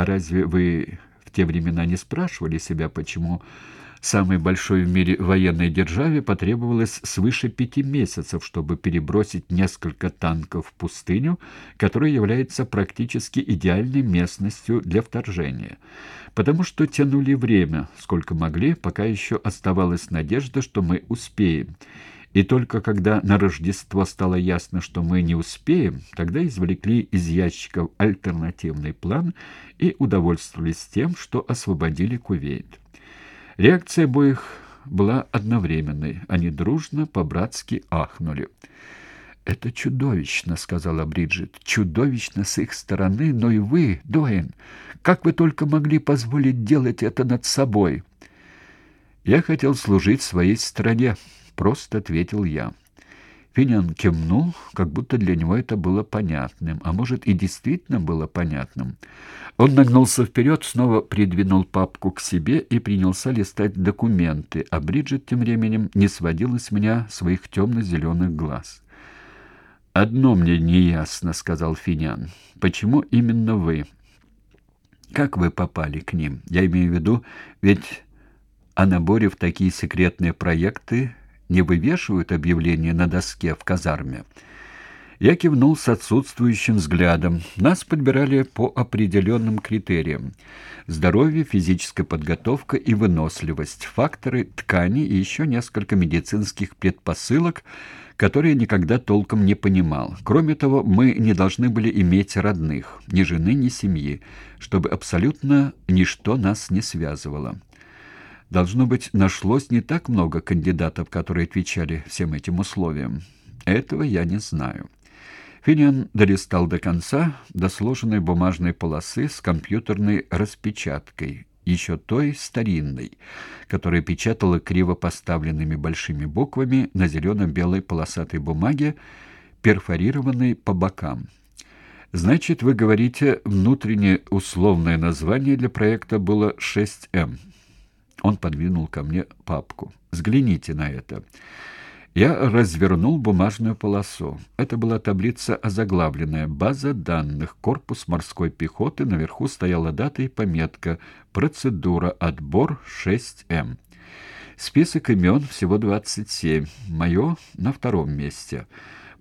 А разве вы в те времена не спрашивали себя, почему самой большой в мире военной державе потребовалось свыше пяти месяцев, чтобы перебросить несколько танков в пустыню, которая является практически идеальной местностью для вторжения. Потому что тянули время, сколько могли, пока еще оставалась надежда, что мы успеем. И только когда на Рождество стало ясно, что мы не успеем, тогда извлекли из ящиков альтернативный план и удовольствовались тем, что освободили Кувейт. Реакция обоих была одновременной. Они дружно, по-братски ахнули. «Это чудовищно», — сказала Бриджит. «Чудовищно с их стороны, но и вы, Дуэйн, как вы только могли позволить делать это над собой?» «Я хотел служить своей стране», — просто ответил я. Финян кивнул, как будто для него это было понятным, а может и действительно было понятным. Он нагнулся вперед, снова придвинул папку к себе и принялся листать документы, а Бриджит тем временем не сводила с меня своих темно-зеленых глаз. «Одно мне неясно», — сказал Финян. «Почему именно вы? Как вы попали к ним? Я имею в виду, ведь о наборе в такие секретные проекты не вывешивают объявления на доске в казарме. Я кивнул с отсутствующим взглядом. Нас подбирали по определенным критериям. Здоровье, физическая подготовка и выносливость, факторы ткани и еще несколько медицинских предпосылок, которые я никогда толком не понимал. Кроме того, мы не должны были иметь родных, ни жены, ни семьи, чтобы абсолютно ничто нас не связывало. Должно быть, нашлось не так много кандидатов, которые отвечали всем этим условиям. Этого я не знаю. Финиан долистал до конца, до сложенной бумажной полосы с компьютерной распечаткой, еще той старинной, которая печатала криво поставленными большими буквами на зелено-белой полосатой бумаге, перфорированной по бокам. Значит, вы говорите, внутреннее условное название для проекта было 6М. Он подвинул ко мне папку. «Взгляните на это». Я развернул бумажную полосу. Это была таблица озаглавленная «База данных. Корпус морской пехоты». Наверху стояла дата и пометка «Процедура. Отбор 6М». Список имен всего 27. Мое на втором месте.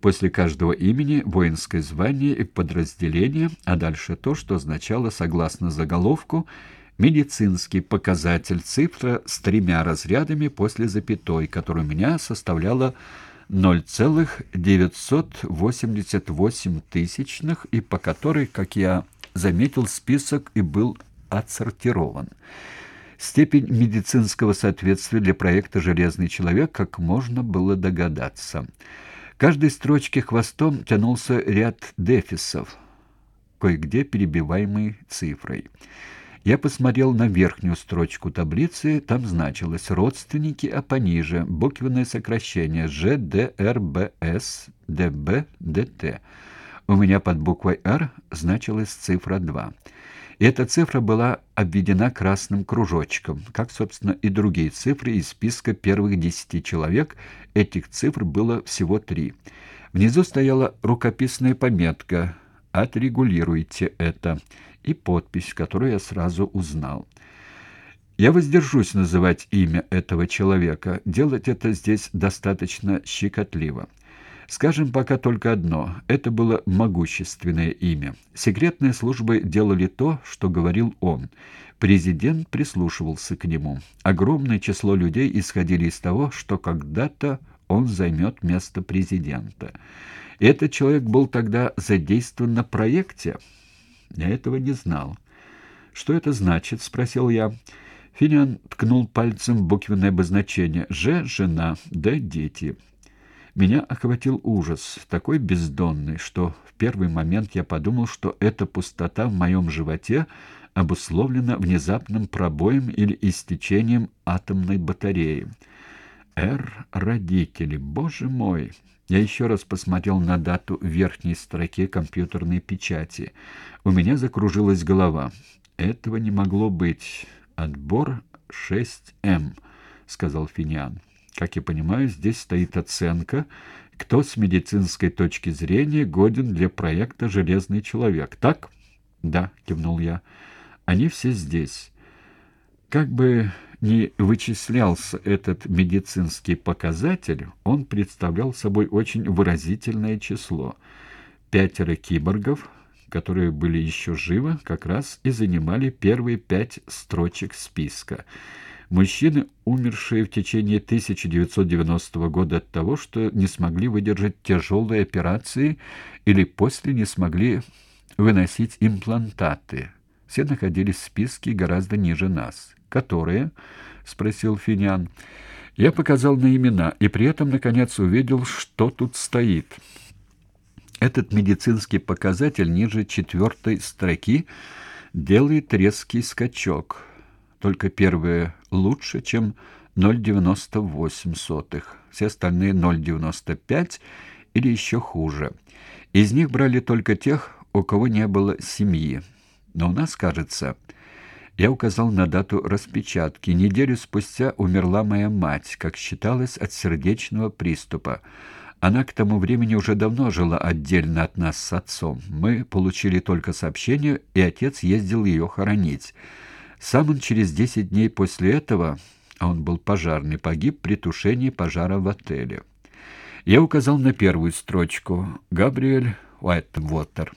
После каждого имени воинское звание и подразделение, а дальше то, что означало, согласно заголовку, медицинский показатель, цифра с тремя разрядами после запятой, которая у меня составляла 0,988 тысячных и по которой, как я заметил, список и был отсортирован. Степень медицинского соответствия для проекта «Железный человек» как можно было догадаться. Каждой строчке хвостом тянулся ряд дефисов, кое-где перебиваемый цифрой. Я посмотрел на верхнюю строчку таблицы, там значилось «родственники», а пониже буквенное сокращение ЖДРБС ДБ У меня под буквой «Р» значилась цифра 2. И эта цифра была обведена красным кружочком, как, собственно, и другие цифры из списка первых десяти человек. Этих цифр было всего три. Внизу стояла рукописная пометка «Отрегулируйте это» и подпись, которую я сразу узнал. Я воздержусь называть имя этого человека. Делать это здесь достаточно щекотливо. Скажем пока только одно. Это было могущественное имя. Секретные службы делали то, что говорил он. Президент прислушивался к нему. Огромное число людей исходили из того, что когда-то он займет место президента. Этот человек был тогда задействован на проекте. Я этого не знал. «Что это значит?» — спросил я. Финиан ткнул пальцем в буквенное обозначение «Ж» — жена, «Д» — дети. Меня охватил ужас, такой бездонный, что в первый момент я подумал, что эта пустота в моем животе обусловлена внезапным пробоем или истечением атомной батареи. «Р. Родители. Боже мой!» Я еще раз посмотрел на дату в верхней строке компьютерной печати. У меня закружилась голова. «Этого не могло быть. Отбор 6М», — сказал Финиан. «Как я понимаю, здесь стоит оценка, кто с медицинской точки зрения годен для проекта «Железный человек». Так?» «Да», — кивнул я. Они все здесь. Как бы ни вычислялся этот медицинский показатель, он представлял собой очень выразительное число. Пятеро киборгов, которые были еще живы, как раз и занимали первые пять строчек списка. Мужчины, умершие в течение 1990 года от того, что не смогли выдержать тяжелые операции или после не смогли выносить имплантаты. Все находились в списке гораздо ниже нас. «Которые?» — спросил Финян. Я показал на имена и при этом, наконец, увидел, что тут стоит. Этот медицинский показатель ниже четвертой строки делает резкий скачок. Только первые лучше, чем 0,98. Все остальные 0,95 или еще хуже. Из них брали только тех, у кого не было семьи. Но у нас, кажется, я указал на дату распечатки. Неделю спустя умерла моя мать, как считалось, от сердечного приступа. Она к тому времени уже давно жила отдельно от нас с отцом. Мы получили только сообщение, и отец ездил ее хоронить. Сам он через десять дней после этого, а он был пожарный, погиб при тушении пожара в отеле. Я указал на первую строчку. Габриэль Уайтвотер.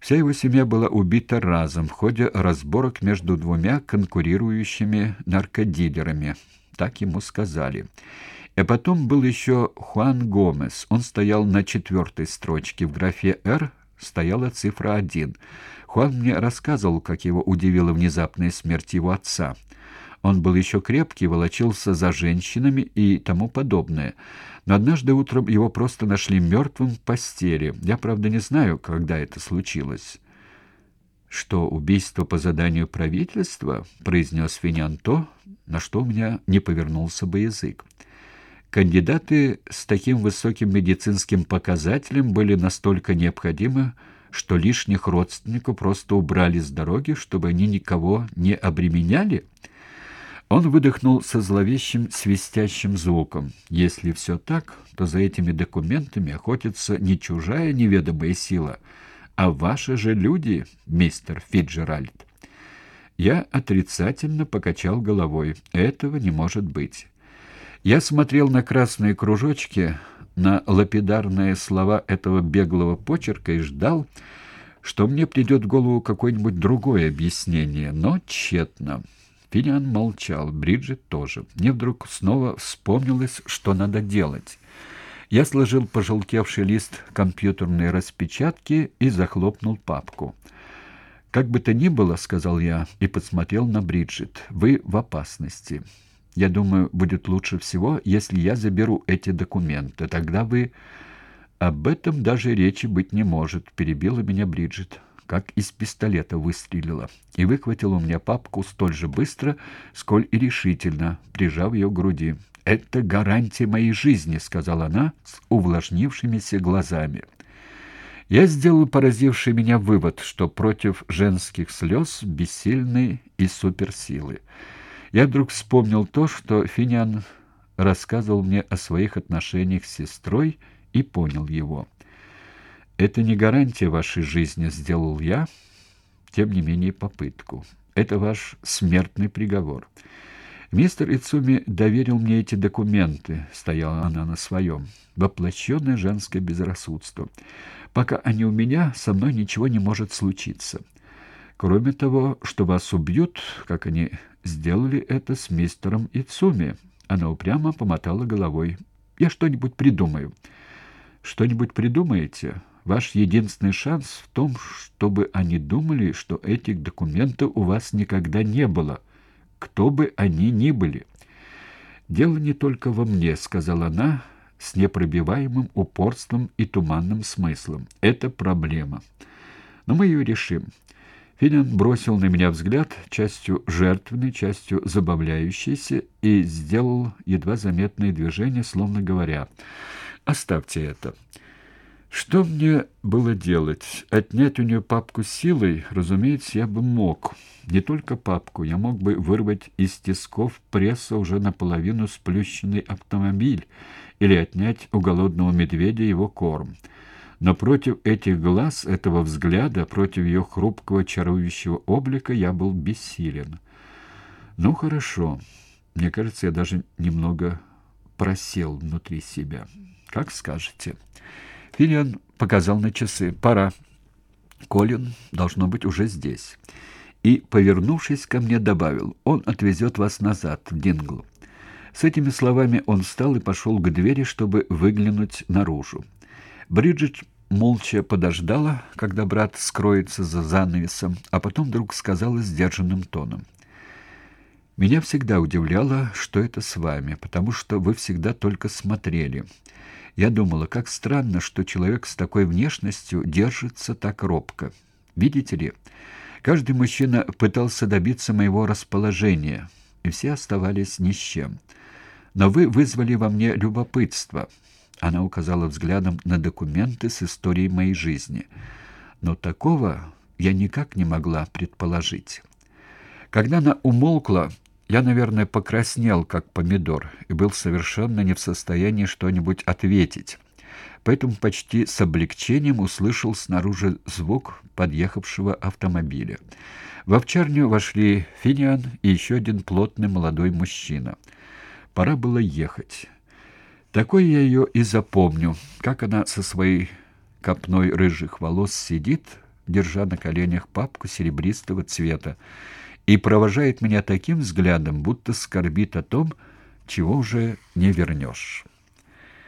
Вся его семья была убита разом в ходе разборок между двумя конкурирующими наркодилерами. Так ему сказали. И потом был еще Хуан Гомес. Он стоял на четвертой строчке. В графе «Р» стояла цифра один. Хуан мне рассказывал, как его удивила внезапная смерть его отца. Он был еще крепкий, волочился за женщинами и тому подобное. Но однажды утром его просто нашли мертвым в постели. Я, правда, не знаю, когда это случилось. «Что, убийство по заданию правительства?» — произнес Финян то, на что у меня не повернулся бы язык. Кандидаты с таким высоким медицинским показателем были настолько необходимы, что лишних родственников просто убрали с дороги, чтобы они никого не обременяли — он выдохнул со зловещим свистящим звуком. Если все так, то за этими документами охотится не чужая неведомая сила, а ваши же люди, мистер Фиджеральд. Я отрицательно покачал головой. Этого не может быть. Я смотрел на красные кружочки, на лапидарные слова этого беглого почерка и ждал, что мне придет в голову какое-нибудь другое объяснение, но тщетно. Филиан молчал, Бриджит тоже. Мне вдруг снова вспомнилось, что надо делать. Я сложил пожелтевший лист компьютерной распечатки и захлопнул папку. «Как бы то ни было, — сказал я и посмотрел на Бриджит, — вы в опасности. Я думаю, будет лучше всего, если я заберу эти документы. Тогда вы...» «Об этом даже речи быть не может», — перебила меня Бриджит как из пистолета выстрелила, и выхватила у меня папку столь же быстро, сколь и решительно, прижав ее к груди. «Это гарантия моей жизни», — сказала она с увлажнившимися глазами. Я сделал поразивший меня вывод, что против женских слез бессильны и суперсилы. Я вдруг вспомнил то, что Финян рассказывал мне о своих отношениях с сестрой, и понял его. Это не гарантия вашей жизни, сделал я, тем не менее попытку. Это ваш смертный приговор. Мистер Ицуми доверил мне эти документы, стояла она на своем. Воплощенное женское безрассудство. Пока они у меня, со мной ничего не может случиться. Кроме того, что вас убьют, как они сделали это с мистером Ицуми. Она упрямо помотала головой. Я что-нибудь придумаю. Что-нибудь придумаете? Ваш единственный шанс в том, чтобы они думали, что этих документов у вас никогда не было, кто бы они ни были. Дело не только во мне, сказала она с непробиваемым упорством и туманным смыслом. Это проблема. Но мы ее решим. Финин бросил на меня взгляд, частью жертвенный, частью забавляющийся, и сделал едва заметное движение, словно говоря: "Оставьте это". Что мне было делать? Отнять у нее папку силой, разумеется, я бы мог. Не только папку, я мог бы вырвать из тисков пресса уже наполовину сплющенный автомобиль или отнять у голодного медведя его корм. Но против этих глаз, этого взгляда, против ее хрупкого чарующего облика я был бессилен. Ну, хорошо. Мне кажется, я даже немного просел внутри себя. Как скажете. Филиан показал на часы. Пора. Колин должно быть уже здесь. И, повернувшись ко мне, добавил: "Он отвезет вас назад в Динглу". С этими словами он встал и пошел к двери, чтобы выглянуть наружу. Бриджит молча подождала, когда брат скроется за занавесом, а потом вдруг сказала сдержанным тоном: "Меня всегда удивляло, что это с вами, потому что вы всегда только смотрели. Я думала, как странно, что человек с такой внешностью держится так робко. Видите ли, каждый мужчина пытался добиться моего расположения, и все оставались ни с чем. Но вы вызвали во мне любопытство. Она указала взглядом на документы с историей моей жизни. Но такого я никак не могла предположить. Когда она умолкла, я, наверное, покраснел, как помидор, и был совершенно не в состоянии что-нибудь ответить. Поэтому почти с облегчением услышал снаружи звук подъехавшего автомобиля. В овчарню вошли Финиан и еще один плотный молодой мужчина. Пора было ехать. Такой я ее и запомню, как она со своей копной рыжих волос сидит, держа на коленях папку серебристого цвета, и провожает меня таким взглядом, будто скорбит о том, чего уже не вернешь».